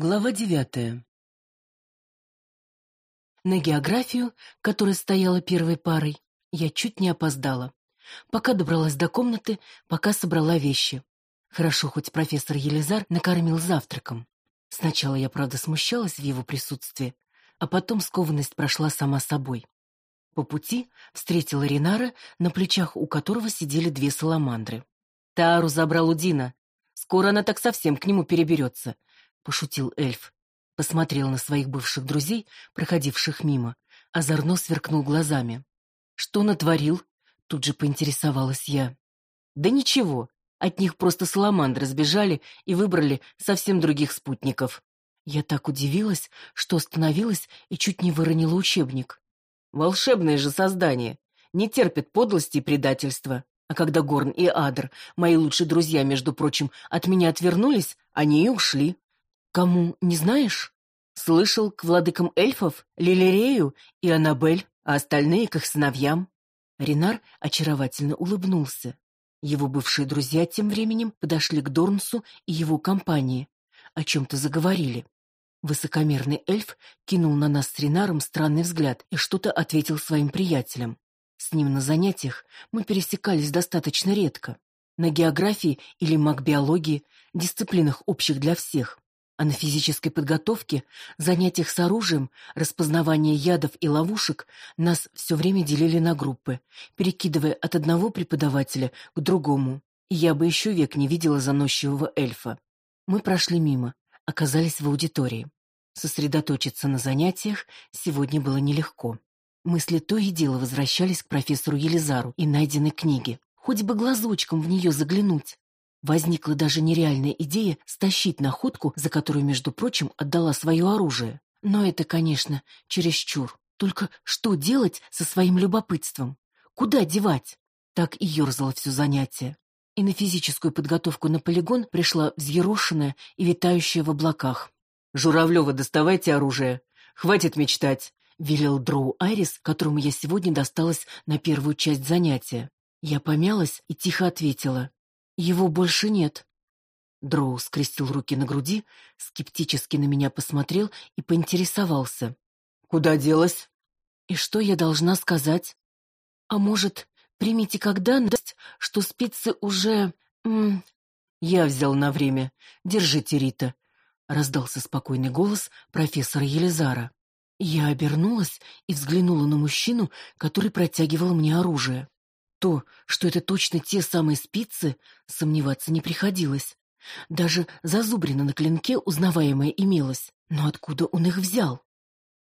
Глава девятая. На географию, которая стояла первой парой, я чуть не опоздала. Пока добралась до комнаты, пока собрала вещи. Хорошо, хоть профессор Елизар накормил завтраком. Сначала я, правда, смущалась в его присутствии, а потом скованность прошла сама собой. По пути встретила Ринара, на плечах у которого сидели две саламандры. Тару забрал у Дина. Скоро она так совсем к нему переберется —— пошутил эльф. Посмотрел на своих бывших друзей, проходивших мимо. Озорно сверкнул глазами. «Что натворил?» — тут же поинтересовалась я. «Да ничего. От них просто саламандры сбежали и выбрали совсем других спутников». Я так удивилась, что остановилась и чуть не выронила учебник. «Волшебное же создание. Не терпит подлости и предательства. А когда Горн и Адр, мои лучшие друзья, между прочим, от меня отвернулись, они и ушли. Кому, не знаешь? Слышал к владыкам эльфов, Лилерею и Аннабель, а остальные к их сыновьям. Ренар очаровательно улыбнулся. Его бывшие друзья тем временем подошли к Дорнсу и его компании. О чем-то заговорили. Высокомерный эльф кинул на нас с Ренаром странный взгляд и что-то ответил своим приятелям. С ним на занятиях мы пересекались достаточно редко. На географии или магбиологии, дисциплинах общих для всех. А на физической подготовке, занятиях с оружием, распознавание ядов и ловушек нас все время делили на группы, перекидывая от одного преподавателя к другому. И я бы еще век не видела заносчивого эльфа. Мы прошли мимо, оказались в аудитории. Сосредоточиться на занятиях сегодня было нелегко. Мысли то и дело возвращались к профессору Елизару и найденной книге. Хоть бы глазочком в нее заглянуть. Возникла даже нереальная идея стащить находку, за которую, между прочим, отдала свое оружие. Но это, конечно, чересчур. Только что делать со своим любопытством? Куда девать? Так и ерзало все занятие. И на физическую подготовку на полигон пришла взъерошенная и витающая в облаках. «Журавлева, доставайте оружие. Хватит мечтать», — велел Дроу Айрис, которому я сегодня досталась на первую часть занятия. Я помялась и тихо ответила. Его больше нет. Дроу скрестил руки на груди, скептически на меня посмотрел и поинтересовался. «Куда делась?» «И что я должна сказать?» «А может, примите как данность, что спицы уже...» м «Я взял на время. Держите, Рита», — раздался спокойный голос профессора Елизара. Я обернулась и взглянула на мужчину, который протягивал мне оружие. То, что это точно те самые спицы, сомневаться не приходилось. Даже зазубрина на клинке узнаваемая имелась. Но откуда он их взял?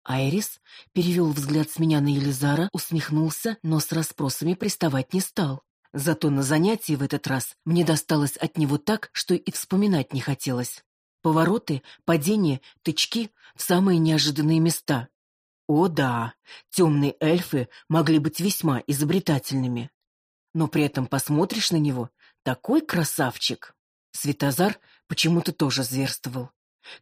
Айрис перевел взгляд с меня на Елизара, усмехнулся, но с расспросами приставать не стал. Зато на занятии в этот раз мне досталось от него так, что и вспоминать не хотелось. Повороты, падения, тычки в самые неожиданные места. О да, темные эльфы могли быть весьма изобретательными но при этом посмотришь на него — такой красавчик. Светозар почему-то тоже зверствовал.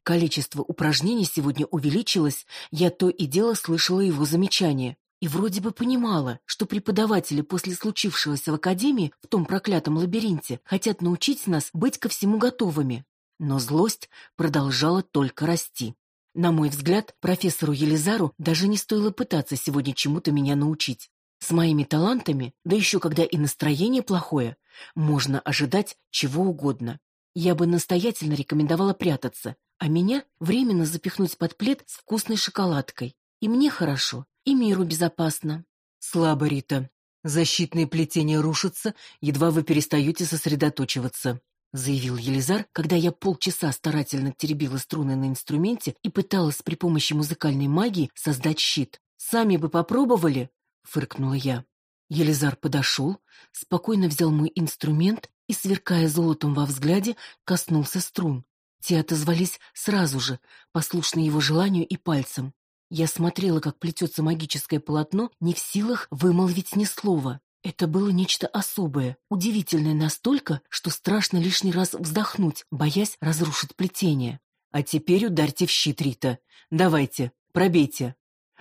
Количество упражнений сегодня увеличилось, я то и дело слышала его замечания. И вроде бы понимала, что преподаватели после случившегося в академии в том проклятом лабиринте хотят научить нас быть ко всему готовыми. Но злость продолжала только расти. На мой взгляд, профессору Елизару даже не стоило пытаться сегодня чему-то меня научить. С моими талантами, да еще когда и настроение плохое, можно ожидать чего угодно. Я бы настоятельно рекомендовала прятаться, а меня временно запихнуть под плед с вкусной шоколадкой. И мне хорошо, и миру безопасно. Слабо, Рита. Защитные плетения рушатся, едва вы перестаете сосредоточиваться, заявил Елизар, когда я полчаса старательно теребила струны на инструменте и пыталась при помощи музыкальной магии создать щит. Сами бы попробовали, фыркнула я. Елизар подошел, спокойно взял мой инструмент и, сверкая золотом во взгляде, коснулся струн. Те отозвались сразу же, послушно его желанию и пальцам. Я смотрела, как плетется магическое полотно, не в силах вымолвить ни слова. Это было нечто особое, удивительное настолько, что страшно лишний раз вздохнуть, боясь разрушить плетение. А теперь ударьте в щит, Рита. Давайте, пробейте.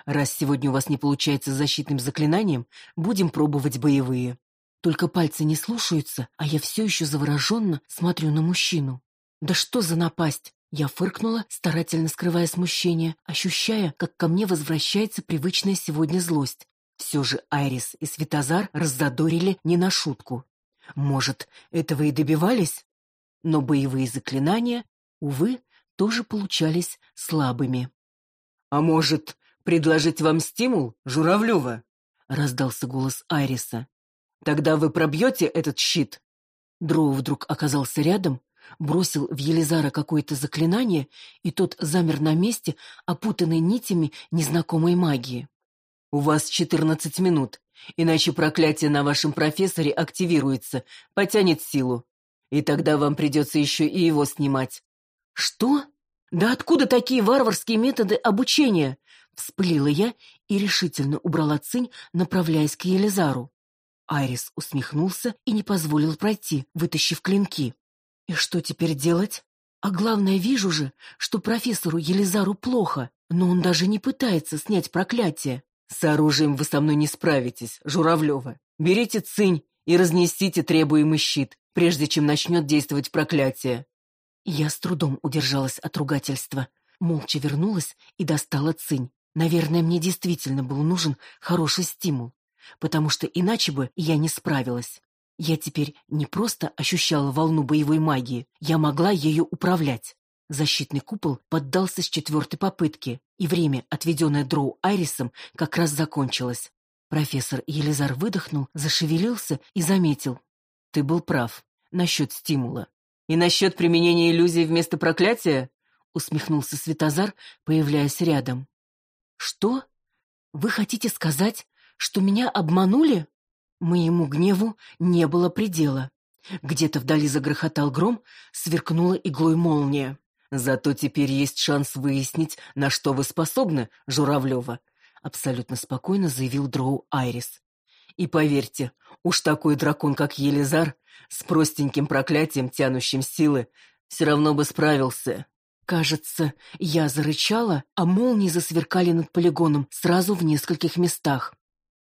Раз сегодня у вас не получается защитным заклинанием, будем пробовать боевые. Только пальцы не слушаются, а я все еще завороженно смотрю на мужчину. Да что за напасть? Я фыркнула, старательно скрывая смущение, ощущая, как ко мне возвращается привычная сегодня злость. Все же Айрис и Светозар раззадорили не на шутку. Может, этого и добивались? Но боевые заклинания, увы, тоже получались слабыми. «А может, предложить вам стимул, Журавлева?» — раздался голос Айриса. «Тогда вы пробьете этот щит?» Дроу вдруг оказался рядом, бросил в Елизара какое-то заклинание, и тот замер на месте, опутанный нитями незнакомой магии. «У вас четырнадцать минут, иначе проклятие на вашем профессоре активируется, потянет силу. И тогда вам придется еще и его снимать». «Что? Да откуда такие варварские методы обучения?» Вспылила я и решительно убрала цинь, направляясь к Елизару. Айрис усмехнулся и не позволил пройти, вытащив клинки. И что теперь делать? А главное, вижу же, что профессору Елизару плохо, но он даже не пытается снять проклятие. С оружием вы со мной не справитесь, Журавлева. Берите цинь и разнесите требуемый щит, прежде чем начнет действовать проклятие. Я с трудом удержалась от ругательства, молча вернулась и достала цинь. Наверное, мне действительно был нужен хороший стимул, потому что иначе бы я не справилась. Я теперь не просто ощущала волну боевой магии, я могла ею управлять. Защитный купол поддался с четвертой попытки, и время, отведенное Дроу Айрисом, как раз закончилось. Профессор Елизар выдохнул, зашевелился и заметил. «Ты был прав. Насчет стимула. И насчет применения иллюзии вместо проклятия?» усмехнулся Светозар, появляясь рядом. «Что? Вы хотите сказать, что меня обманули?» Моему гневу не было предела. Где-то вдали загрохотал гром, сверкнула иглой молния. «Зато теперь есть шанс выяснить, на что вы способны, Журавлева», абсолютно спокойно заявил Дроу Айрис. «И поверьте, уж такой дракон, как Елизар, с простеньким проклятием, тянущим силы, все равно бы справился». Кажется, я зарычала, а молнии засверкали над полигоном сразу в нескольких местах.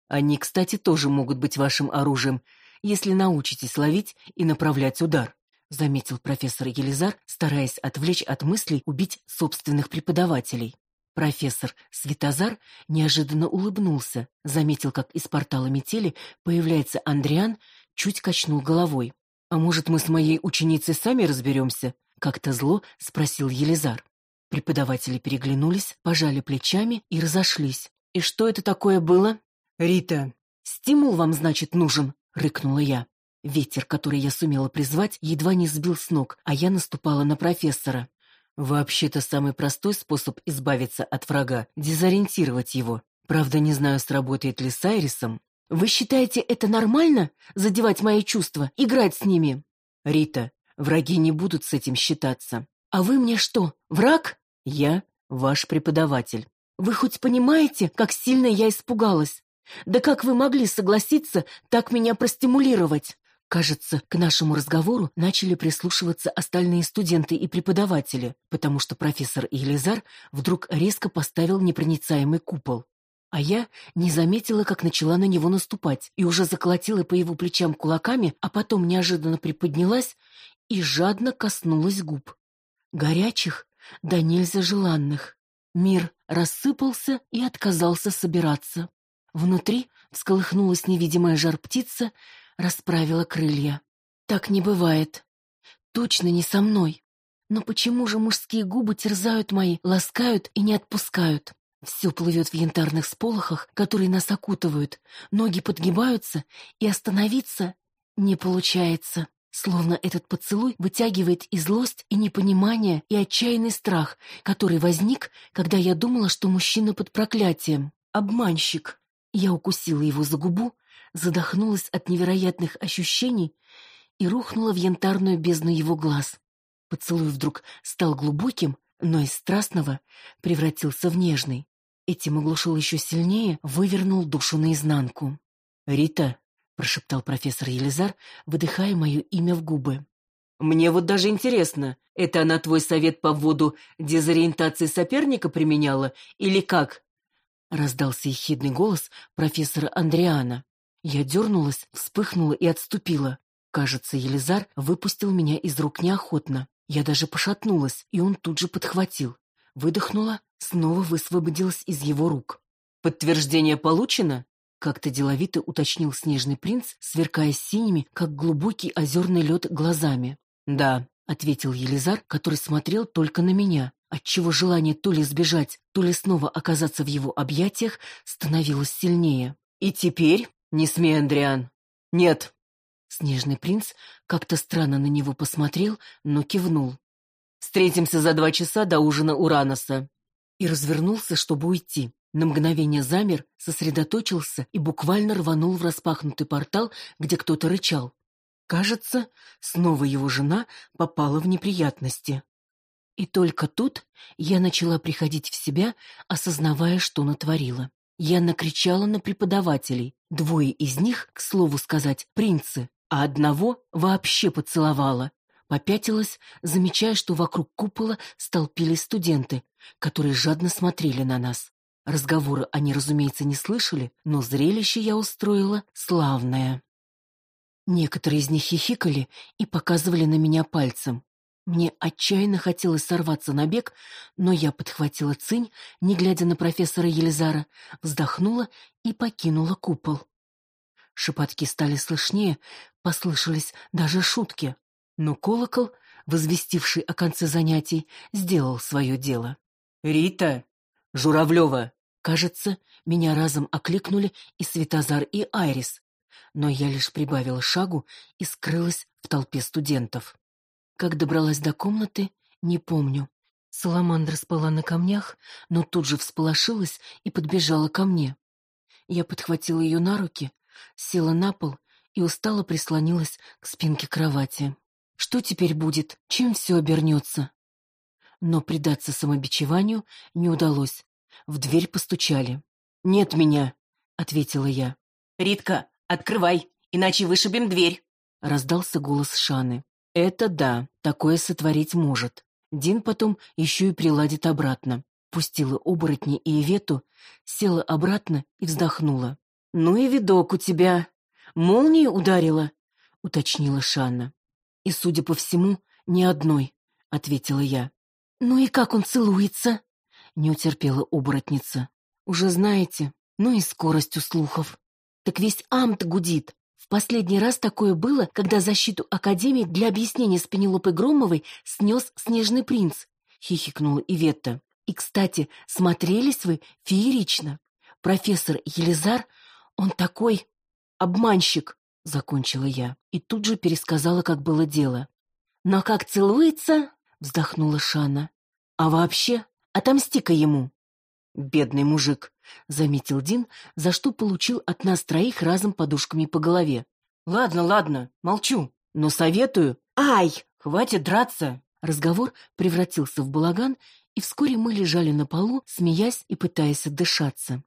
Они, кстати, тоже могут быть вашим оружием, если научитесь ловить и направлять удар», — заметил профессор Елизар, стараясь отвлечь от мыслей убить собственных преподавателей. Профессор Светозар неожиданно улыбнулся, заметил, как из портала метели появляется Андриан, чуть качнул головой. «А может, мы с моей ученицей сами разберемся?» — как-то зло спросил Елизар. Преподаватели переглянулись, пожали плечами и разошлись. «И что это такое было?» «Рита, стимул вам, значит, нужен?» — рыкнула я. Ветер, который я сумела призвать, едва не сбил с ног, а я наступала на профессора. Вообще-то самый простой способ избавиться от врага — дезориентировать его. Правда, не знаю, сработает ли с Айрисом. «Вы считаете это нормально? Задевать мои чувства? Играть с ними?» «Рита, враги не будут с этим считаться». «А вы мне что, враг?» «Я ваш преподаватель». «Вы хоть понимаете, как сильно я испугалась? Да как вы могли согласиться так меня простимулировать? Кажется, к нашему разговору начали прислушиваться остальные студенты и преподаватели, потому что профессор Елизар вдруг резко поставил непроницаемый купол. А я не заметила, как начала на него наступать, и уже заколотила по его плечам кулаками, а потом неожиданно приподнялась и жадно коснулась губ. Горячих, да нельзя желанных. Мир рассыпался и отказался собираться. Внутри всколыхнулась невидимая жар-птица, расправила крылья. Так не бывает. Точно не со мной. Но почему же мужские губы терзают мои, ласкают и не отпускают? Все плывет в янтарных сполохах, которые нас окутывают. Ноги подгибаются, и остановиться не получается. Словно этот поцелуй вытягивает и злость, и непонимание, и отчаянный страх, который возник, когда я думала, что мужчина под проклятием. Обманщик. Я укусила его за губу, задохнулась от невероятных ощущений и рухнула в янтарную бездну его глаз. Поцелуй вдруг стал глубоким, но из страстного превратился в нежный. Этим оглушил еще сильнее, вывернул душу наизнанку. «Рита», — прошептал профессор Елизар, выдыхая мое имя в губы. «Мне вот даже интересно, это она твой совет по вводу дезориентации соперника применяла или как?» Раздался ехидный голос профессора Андриана. Я дернулась, вспыхнула и отступила. Кажется, Елизар выпустил меня из рук неохотно. Я даже пошатнулась, и он тут же подхватил. Выдохнула, снова высвободилась из его рук. «Подтверждение получено?» Как-то деловито уточнил снежный принц, сверкая синими, как глубокий озерный лед, глазами. «Да», — ответил Елизар, который смотрел только на меня, отчего желание то ли сбежать, то ли снова оказаться в его объятиях становилось сильнее. «И теперь? Не смей, Андриан!» «Нет!» Снежный принц как-то странно на него посмотрел, но кивнул. «Встретимся за два часа до ужина Ураноса!» И развернулся, чтобы уйти. На мгновение замер, сосредоточился и буквально рванул в распахнутый портал, где кто-то рычал. Кажется, снова его жена попала в неприятности. И только тут я начала приходить в себя, осознавая, что натворила. Я накричала на преподавателей. Двое из них, к слову сказать, принцы, а одного вообще поцеловала. Попятилась, замечая, что вокруг купола столпились студенты, которые жадно смотрели на нас. Разговоры они, разумеется, не слышали, но зрелище я устроила славное. Некоторые из них хихикали и показывали на меня пальцем. Мне отчаянно хотелось сорваться на бег, но я подхватила цинь, не глядя на профессора Елизара, вздохнула и покинула купол. Шепотки стали слышнее, послышались даже шутки. Но колокол, возвестивший о конце занятий, сделал свое дело. «Рита! Журавлева!» Кажется, меня разом окликнули и Светозар, и Айрис. Но я лишь прибавила шагу и скрылась в толпе студентов. Как добралась до комнаты, не помню. Саламандра спала на камнях, но тут же всполошилась и подбежала ко мне. Я подхватила ее на руки, села на пол и устало прислонилась к спинке кровати. Что теперь будет? Чем все обернется? Но предаться самобичеванию не удалось. В дверь постучали. «Нет меня», — ответила я. «Ритка, открывай, иначе вышибем дверь», — раздался голос Шаны. Это да, такое сотворить может. Дин потом еще и приладит обратно. Пустила оборотни и Ивету, села обратно и вздохнула. «Ну и видок у тебя. Молния ударила?» — уточнила Шанна. «И, судя по всему, ни одной», — ответила я. «Ну и как он целуется?» — не утерпела оборотница. «Уже знаете, ну и скорость у слухов. Так весь амт гудит. В последний раз такое было, когда защиту Академии для объяснения с Пенелопой Громовой снес Снежный принц, — хихикнула Иветта. И, кстати, смотрелись вы феерично. Профессор Елизар, он такой обманщик, — закончила я. И тут же пересказала, как было дело. Но как целуется, — вздохнула Шана. А вообще, отомсти-ка ему. «Бедный мужик», — заметил Дин, за что получил от нас троих разом подушками по голове. «Ладно, ладно, молчу, но советую...» «Ай! Хватит драться!» Разговор превратился в балаган, и вскоре мы лежали на полу, смеясь и пытаясь отдышаться.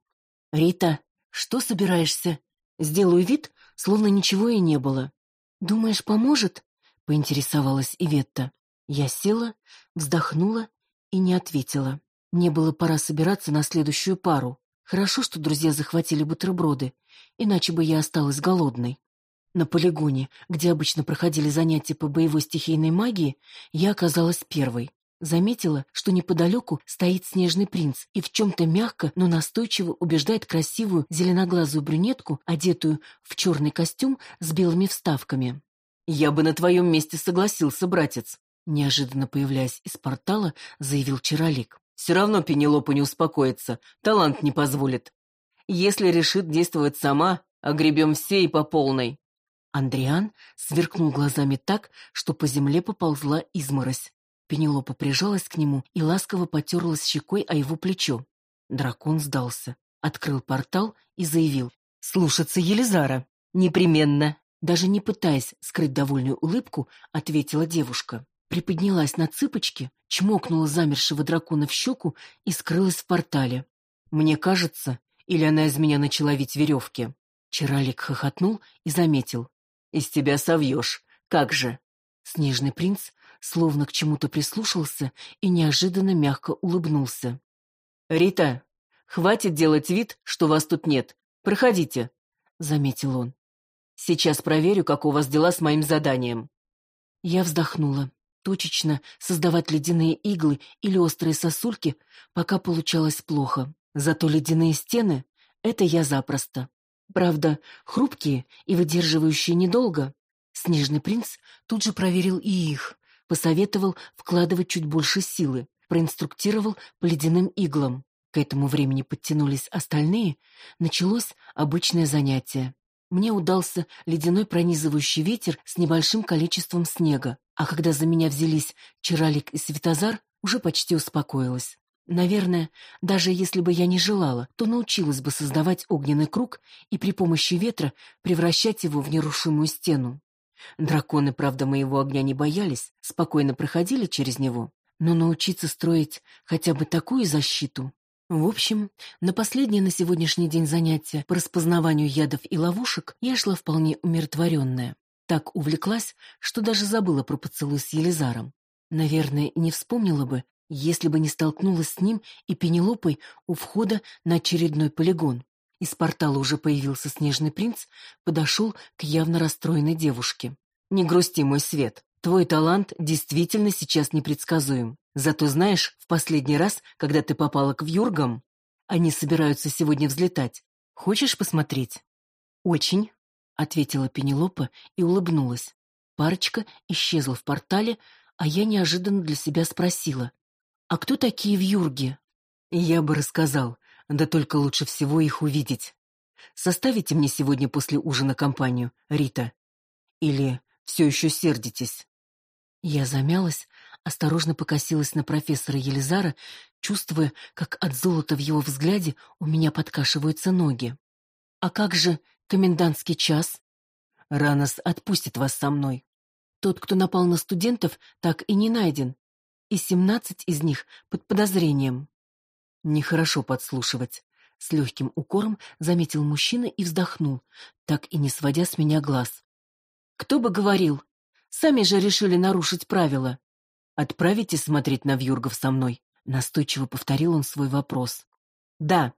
«Рита, что собираешься?» Сделаю вид, словно ничего и не было. «Думаешь, поможет?» — поинтересовалась Иветта. Я села, вздохнула и не ответила. Мне было пора собираться на следующую пару. Хорошо, что друзья захватили бутерброды, иначе бы я осталась голодной. На полигоне, где обычно проходили занятия по боевой стихийной магии, я оказалась первой. Заметила, что неподалеку стоит снежный принц и в чем-то мягко, но настойчиво убеждает красивую зеленоглазую брюнетку, одетую в черный костюм с белыми вставками. «Я бы на твоем месте согласился, братец», неожиданно появляясь из портала, заявил Чаролик. Все равно Пенелопа не успокоится, талант не позволит. Если решит действовать сама, огребем все и по полной. Андриан сверкнул глазами так, что по земле поползла изморозь. Пенелопа прижалась к нему и ласково потерлась щекой о его плечо. Дракон сдался, открыл портал и заявил «Слушаться Елизара». «Непременно». Даже не пытаясь скрыть довольную улыбку, ответила девушка приподнялась на цыпочки, чмокнула замершего дракона в щеку и скрылась в портале. Мне кажется, или она из меня начала вить веревки. Чаралик хохотнул и заметил. «Из тебя совьешь. Как же?» Снежный принц словно к чему-то прислушался и неожиданно мягко улыбнулся. «Рита, хватит делать вид, что вас тут нет. Проходите», — заметил он. «Сейчас проверю, как у вас дела с моим заданием». Я вздохнула. Точечно создавать ледяные иглы или острые сосульки пока получалось плохо. Зато ледяные стены — это я запросто. Правда, хрупкие и выдерживающие недолго. Снежный принц тут же проверил и их, посоветовал вкладывать чуть больше силы, проинструктировал по ледяным иглам. К этому времени подтянулись остальные, началось обычное занятие. Мне удался ледяной пронизывающий ветер с небольшим количеством снега, а когда за меня взялись Чаралик и Светозар, уже почти успокоилась. Наверное, даже если бы я не желала, то научилась бы создавать огненный круг и при помощи ветра превращать его в нерушимую стену. Драконы, правда, моего огня не боялись, спокойно проходили через него, но научиться строить хотя бы такую защиту... В общем, на последнее на сегодняшний день занятие по распознаванию ядов и ловушек я шла вполне умиротворенная. Так увлеклась, что даже забыла про поцелуй с Елизаром. Наверное, не вспомнила бы, если бы не столкнулась с ним и Пенелопой у входа на очередной полигон. Из портала уже появился снежный принц, подошел к явно расстроенной девушке. «Не грусти, мой свет. Твой талант действительно сейчас непредсказуем. Зато знаешь, в последний раз, когда ты попала к вьюргам, они собираются сегодня взлетать. Хочешь посмотреть?» «Очень», — ответила Пенелопа и улыбнулась. Парочка исчезла в портале, а я неожиданно для себя спросила. «А кто такие вьюрги?» «Я бы рассказал, да только лучше всего их увидеть. Составите мне сегодня после ужина компанию, Рита? Или все еще сердитесь?» Я замялась, осторожно покосилась на профессора Елизара, чувствуя, как от золота в его взгляде у меня подкашиваются ноги. «А как же комендантский час?» «Ранос отпустит вас со мной. Тот, кто напал на студентов, так и не найден, и семнадцать из них под подозрением. Нехорошо подслушивать. С легким укором заметил мужчина и вздохнул, так и не сводя с меня глаз. «Кто бы говорил? Сами же решили нарушить правила. Отправите смотреть на вьюргов со мной?» Настойчиво повторил он свой вопрос. «Да.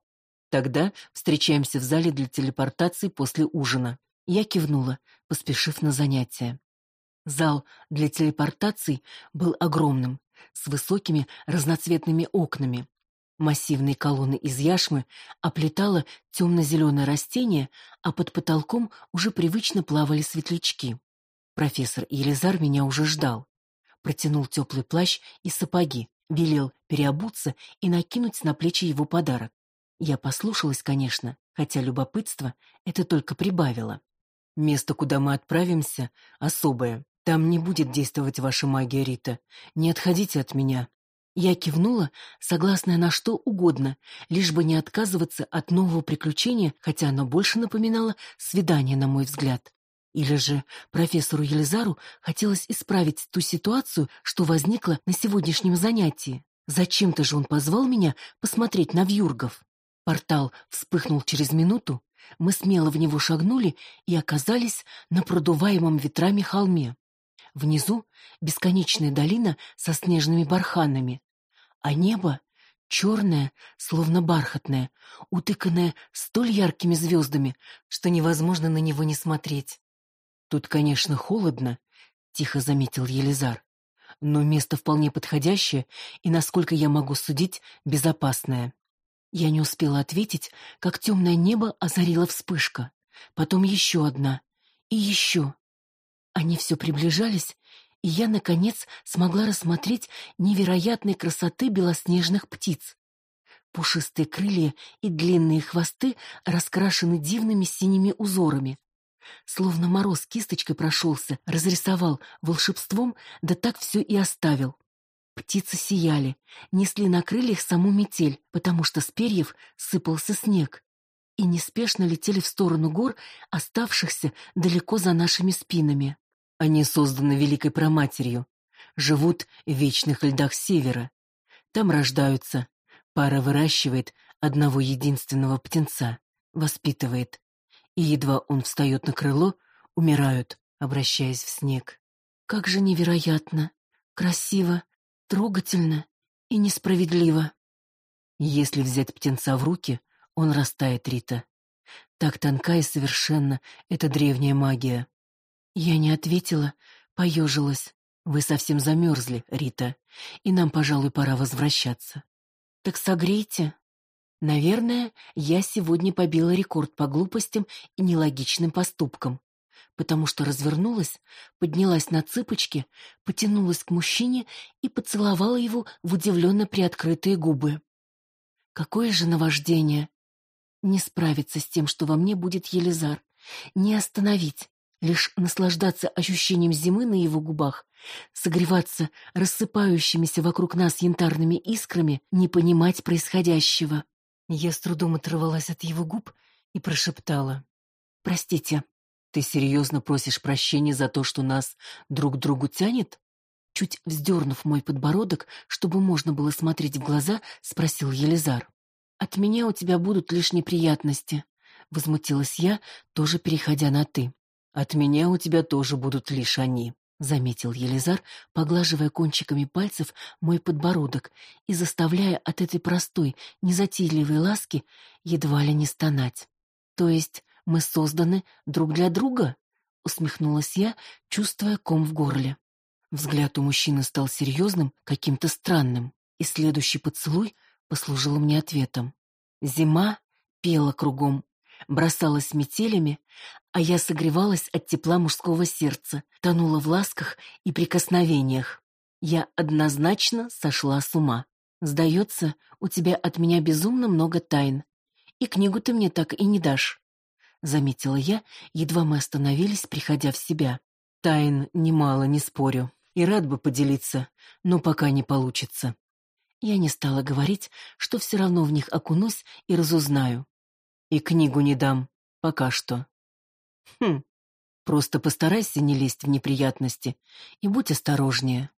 Тогда встречаемся в зале для телепортации после ужина». Я кивнула, поспешив на занятия. Зал для телепортаций был огромным, с высокими разноцветными окнами. Массивные колонны из яшмы оплетало темно-зеленое растение, а под потолком уже привычно плавали светлячки. Профессор Елизар меня уже ждал. Протянул теплый плащ и сапоги, велел переобуться и накинуть на плечи его подарок. Я послушалась, конечно, хотя любопытство это только прибавило. Место, куда мы отправимся, особое. Там не будет действовать ваша магия, Рита. Не отходите от меня. Я кивнула, согласная на что угодно, лишь бы не отказываться от нового приключения, хотя оно больше напоминало свидание, на мой взгляд. Или же профессору Елизару хотелось исправить ту ситуацию, что возникла на сегодняшнем занятии. Зачем-то же он позвал меня посмотреть на вьюргов. Портал вспыхнул через минуту, мы смело в него шагнули и оказались на продуваемом ветрами холме. Внизу бесконечная долина со снежными барханами, а небо черное, словно бархатное, утыканное столь яркими звездами, что невозможно на него не смотреть. Тут, конечно, холодно, тихо заметил Елизар, но место вполне подходящее и, насколько я могу судить, безопасное. Я не успела ответить, как темное небо озарила вспышка, потом еще одна и еще. Они все приближались, и я, наконец, смогла рассмотреть невероятной красоты белоснежных птиц. Пушистые крылья и длинные хвосты раскрашены дивными синими узорами. Словно мороз кисточкой прошелся, разрисовал волшебством, да так все и оставил. Птицы сияли, несли на крыльях саму метель, потому что с перьев сыпался снег, и неспешно летели в сторону гор, оставшихся далеко за нашими спинами. Они созданы Великой Проматерью, живут в вечных льдах Севера. Там рождаются, пара выращивает одного единственного птенца, воспитывает. И едва он встает на крыло, умирают, обращаясь в снег. Как же невероятно, красиво, трогательно и несправедливо. Если взять птенца в руки, он растает, Рита. Так тонка и совершенна эта древняя магия. Я не ответила, поежилась. Вы совсем замерзли, Рита, и нам, пожалуй, пора возвращаться. Так согрейте. Наверное, я сегодня побила рекорд по глупостям и нелогичным поступкам, потому что развернулась, поднялась на цыпочки, потянулась к мужчине и поцеловала его в удивленно приоткрытые губы. Какое же наваждение! Не справиться с тем, что во мне будет Елизар, не остановить, лишь наслаждаться ощущением зимы на его губах, согреваться рассыпающимися вокруг нас янтарными искрами, не понимать происходящего. Я с трудом оторвалась от его губ и прошептала. «Простите, ты серьезно просишь прощения за то, что нас друг к другу тянет?» Чуть вздернув мой подбородок, чтобы можно было смотреть в глаза, спросил Елизар. «От меня у тебя будут лишь неприятности», — возмутилась я, тоже переходя на «ты». «От меня у тебя тоже будут лишь они», — заметил Елизар, поглаживая кончиками пальцев мой подбородок и заставляя от этой простой, незатейливой ласки едва ли не стонать. «То есть мы созданы друг для друга?» — усмехнулась я, чувствуя ком в горле. Взгляд у мужчины стал серьезным, каким-то странным, и следующий поцелуй послужил мне ответом. Зима пела кругом, бросалась метелями, а я согревалась от тепла мужского сердца, тонула в ласках и прикосновениях. Я однозначно сошла с ума. Сдается, у тебя от меня безумно много тайн. И книгу ты мне так и не дашь. Заметила я, едва мы остановились, приходя в себя. Тайн немало, не спорю. И рад бы поделиться, но пока не получится. Я не стала говорить, что все равно в них окунусь и разузнаю. И книгу не дам. Пока что. Хм. Просто постарайся не лезть в неприятности и будь осторожнее.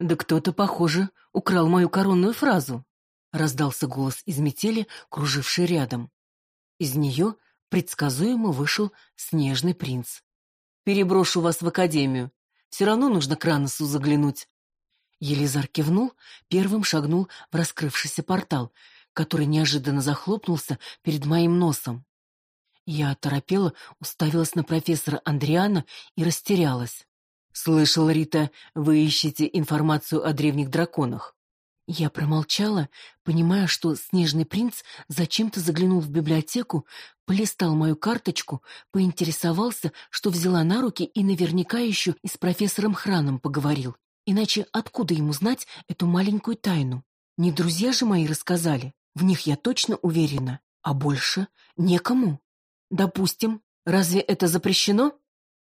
Да кто-то, похоже, украл мою коронную фразу. Раздался голос из метели, круживший рядом. Из нее предсказуемо вышел снежный принц. «Переброшу вас в академию. Все равно нужно к Раносу заглянуть». Елизар кивнул, первым шагнул в раскрывшийся портал, который неожиданно захлопнулся перед моим носом. Я оторопела, уставилась на профессора Андриана и растерялась. «Слышал, Рита, вы ищете информацию о древних драконах». Я промолчала, понимая, что снежный принц зачем-то заглянул в библиотеку, полистал мою карточку, поинтересовался, что взяла на руки и наверняка еще и с профессором Храном поговорил. Иначе откуда ему знать эту маленькую тайну? Не друзья же мои рассказали. В них я точно уверена, а больше некому. Допустим, разве это запрещено?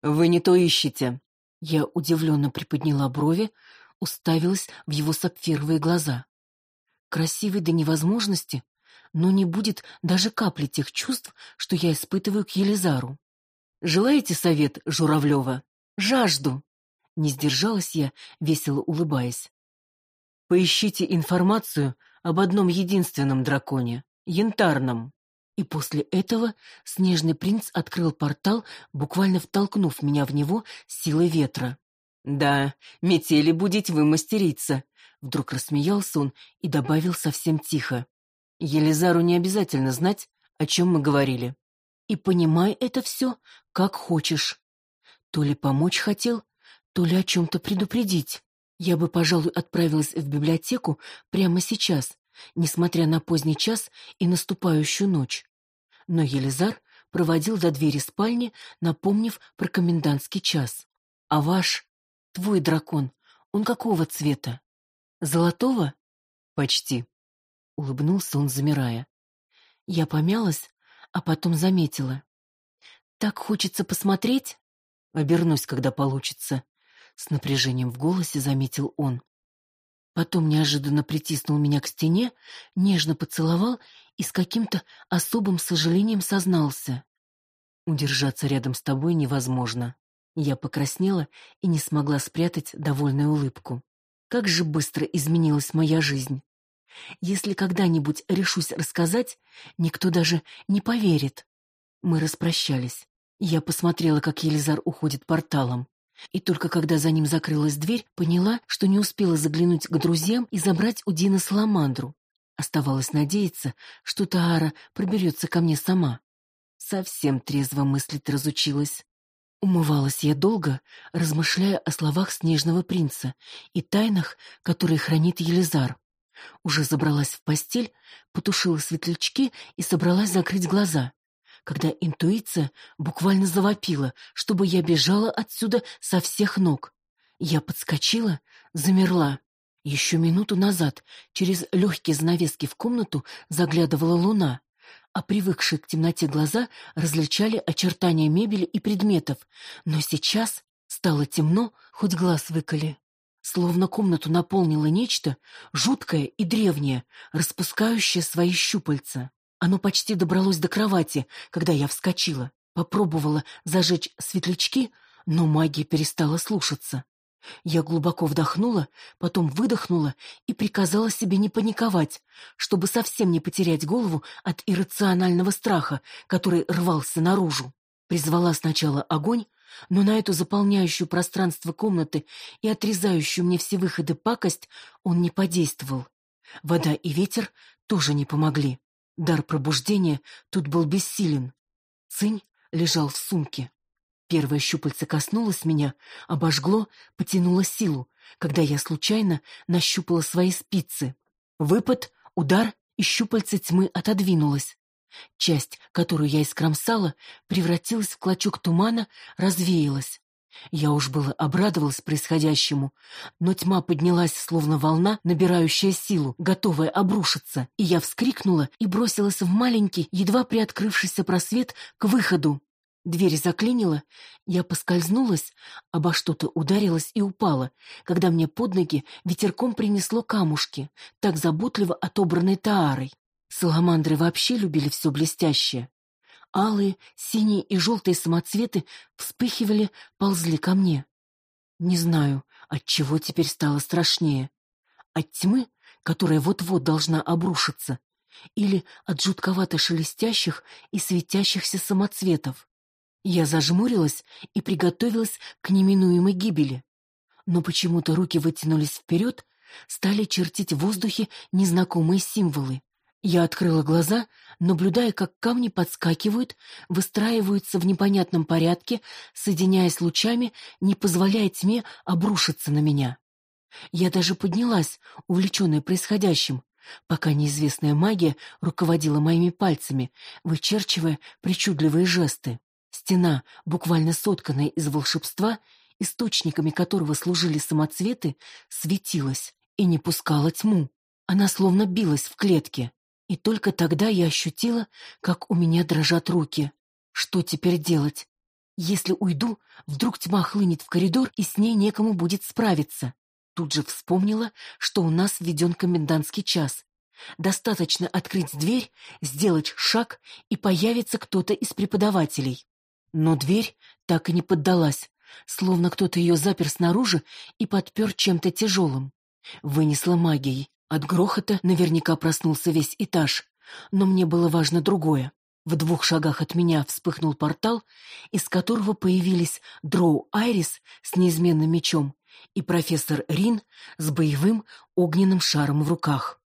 Вы не то ищете. Я удивленно приподняла брови, уставилась в его сапфировые глаза. Красивый до невозможности, но не будет даже капли тех чувств, что я испытываю к Елизару. Желаете совет Журавлева? Жажду. Не сдержалась я, весело улыбаясь. Поищите информацию об одном единственном драконе — янтарном. И после этого снежный принц открыл портал, буквально втолкнув меня в него силой ветра. «Да, метели будете вы мастерица», — вдруг рассмеялся он и добавил совсем тихо. «Елизару не обязательно знать, о чем мы говорили. И понимай это все, как хочешь. То ли помочь хотел, то ли о чем-то предупредить. Я бы, пожалуй, отправилась в библиотеку прямо сейчас, несмотря на поздний час и наступающую ночь. Но Елизар проводил до двери спальни, напомнив про комендантский час. «А ваш, твой дракон, он какого цвета? Золотого?» «Почти», — улыбнулся он, замирая. Я помялась, а потом заметила. «Так хочется посмотреть?» «Обернусь, когда получится», с напряжением в голосе заметил он. Потом неожиданно притиснул меня к стене, нежно поцеловал и с каким-то особым сожалением сознался. «Удержаться рядом с тобой невозможно». Я покраснела и не смогла спрятать довольную улыбку. Как же быстро изменилась моя жизнь. Если когда-нибудь решусь рассказать, никто даже не поверит. Мы распрощались. Я посмотрела, как Елизар уходит порталом. И только когда за ним закрылась дверь, поняла, что не успела заглянуть к друзьям и забрать у Дины саламандру. Оставалось надеяться, что Таара проберется ко мне сама. Совсем трезво мыслить разучилась. Умывалась я долго, размышляя о словах снежного принца и тайнах, которые хранит Елизар. Уже забралась в постель, потушила светлячки и собралась закрыть глаза, когда интуиция буквально завопила, чтобы я бежала отсюда со всех ног. Я подскочила, замерла. Еще минуту назад через легкие занавески в комнату заглядывала луна а привыкшие к темноте глаза различали очертания мебели и предметов, но сейчас стало темно, хоть глаз выколи. Словно комнату наполнило нечто жуткое и древнее, распускающее свои щупальца. Оно почти добралось до кровати, когда я вскочила. Попробовала зажечь светлячки, но магия перестала слушаться. Я глубоко вдохнула, потом выдохнула и приказала себе не паниковать, чтобы совсем не потерять голову от иррационального страха, который рвался наружу. Призвала сначала огонь, но на эту заполняющую пространство комнаты и отрезающую мне все выходы пакость он не подействовал. Вода и ветер тоже не помогли. Дар пробуждения тут был бессилен. Цинь лежал в сумке. Первое щупальце коснулось меня, обожгло, потянуло силу, когда я случайно нащупала свои спицы. Выпад, удар, и щупальце тьмы отодвинулось. Часть, которую я искромсала, превратилась в клочок тумана, развеялась. Я уж было обрадовалась происходящему, но тьма поднялась, словно волна, набирающая силу, готовая обрушиться, и я вскрикнула и бросилась в маленький, едва приоткрывшийся просвет к выходу. Дверь заклинила, я поскользнулась, обо что-то ударилась и упала, когда мне под ноги ветерком принесло камушки, так заботливо отобранной Таарой. Саламандры вообще любили все блестящее. Алые, синие и желтые самоцветы вспыхивали, ползли ко мне. Не знаю, от чего теперь стало страшнее. От тьмы, которая вот-вот должна обрушиться, или от жутковато шелестящих и светящихся самоцветов. Я зажмурилась и приготовилась к неминуемой гибели. Но почему-то руки вытянулись вперед, стали чертить в воздухе незнакомые символы. Я открыла глаза, наблюдая, как камни подскакивают, выстраиваются в непонятном порядке, соединяясь лучами, не позволяя тьме обрушиться на меня. Я даже поднялась, увлеченная происходящим, пока неизвестная магия руководила моими пальцами, вычерчивая причудливые жесты. Стена, буквально сотканная из волшебства, источниками которого служили самоцветы, светилась и не пускала тьму. Она словно билась в клетке. И только тогда я ощутила, как у меня дрожат руки. Что теперь делать? Если уйду, вдруг тьма хлынет в коридор, и с ней некому будет справиться. Тут же вспомнила, что у нас введен комендантский час. Достаточно открыть дверь, сделать шаг, и появится кто-то из преподавателей. Но дверь так и не поддалась, словно кто-то ее запер снаружи и подпер чем-то тяжелым. Вынесла магией. От грохота наверняка проснулся весь этаж, но мне было важно другое. В двух шагах от меня вспыхнул портал, из которого появились Дроу Айрис с неизменным мечом и профессор Рин с боевым огненным шаром в руках.